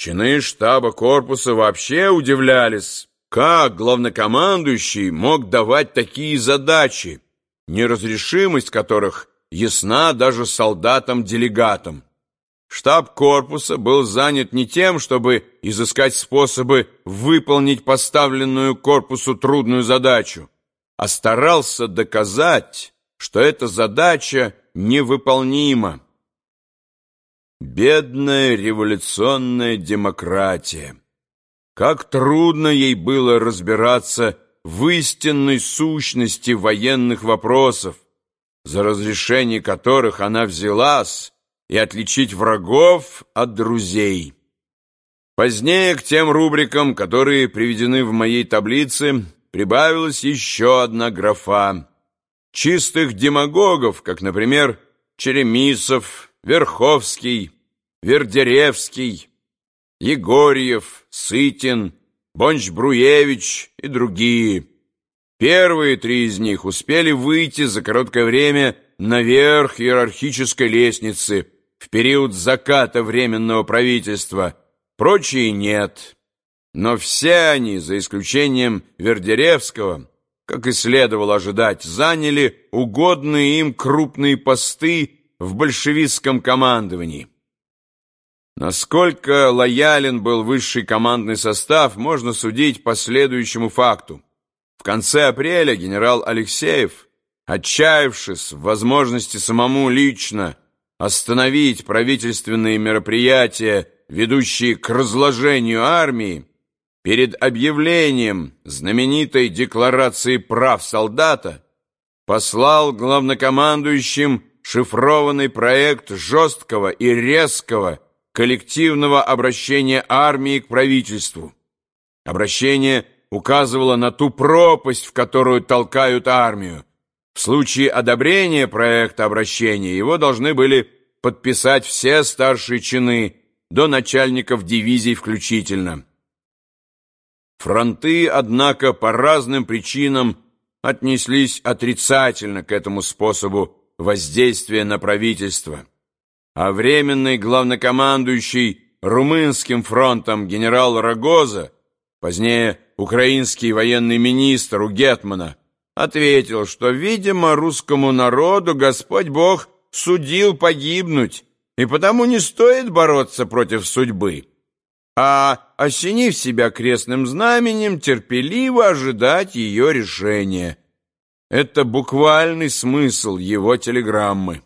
Чины штаба корпуса вообще удивлялись, как главнокомандующий мог давать такие задачи, неразрешимость которых ясна даже солдатам-делегатам. Штаб корпуса был занят не тем, чтобы изыскать способы выполнить поставленную корпусу трудную задачу, а старался доказать, что эта задача невыполнима. Бедная революционная демократия! Как трудно ей было разбираться в истинной сущности военных вопросов, за разрешение которых она взялась, и отличить врагов от друзей. Позднее к тем рубрикам, которые приведены в моей таблице, прибавилась еще одна графа. Чистых демагогов, как, например, Черемисов, Верховский, Вердеревский, Егорьев, Сытин, Бонч-Бруевич и другие. Первые три из них успели выйти за короткое время наверх иерархической лестницы в период заката Временного правительства, прочие нет. Но все они, за исключением Вердеревского, как и следовало ожидать, заняли угодные им крупные посты в большевистском командовании. Насколько лоялен был высший командный состав, можно судить по следующему факту. В конце апреля генерал Алексеев, отчаявшись в возможности самому лично остановить правительственные мероприятия, ведущие к разложению армии, перед объявлением знаменитой Декларации прав солдата послал главнокомандующим шифрованный проект жесткого и резкого коллективного обращения армии к правительству. Обращение указывало на ту пропасть, в которую толкают армию. В случае одобрения проекта обращения его должны были подписать все старшие чины, до начальников дивизий включительно. Фронты, однако, по разным причинам отнеслись отрицательно к этому способу воздействия на правительство, а временный главнокомандующий Румынским фронтом генерал Рогоза, позднее украинский военный министр у Гетмана, ответил, что, видимо, русскому народу Господь Бог судил погибнуть, и потому не стоит бороться против судьбы, а, осенив себя крестным знаменем, терпеливо ожидать ее решения. Это буквальный смысл его телеграммы.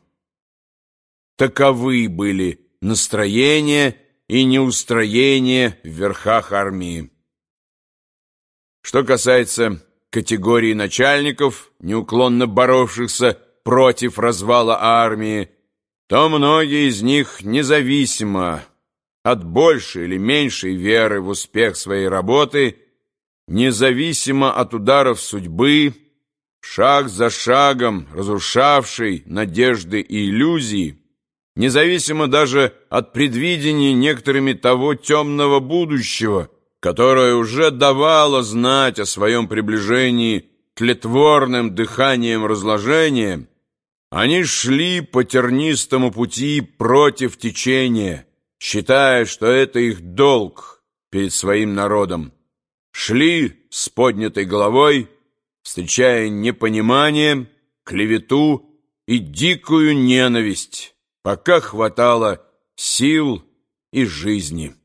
Таковы были настроения и неустроения в верхах армии. Что касается категории начальников, неуклонно боровшихся против развала армии, то многие из них независимо от большей или меньшей веры в успех своей работы, независимо от ударов судьбы, шаг за шагом разрушавший надежды и иллюзии, независимо даже от предвидения некоторыми того темного будущего, которое уже давало знать о своем приближении тлетворным дыханием разложения, они шли по тернистому пути против течения, считая, что это их долг перед своим народом. Шли с поднятой головой, встречая непонимание, клевету и дикую ненависть, пока хватало сил и жизни.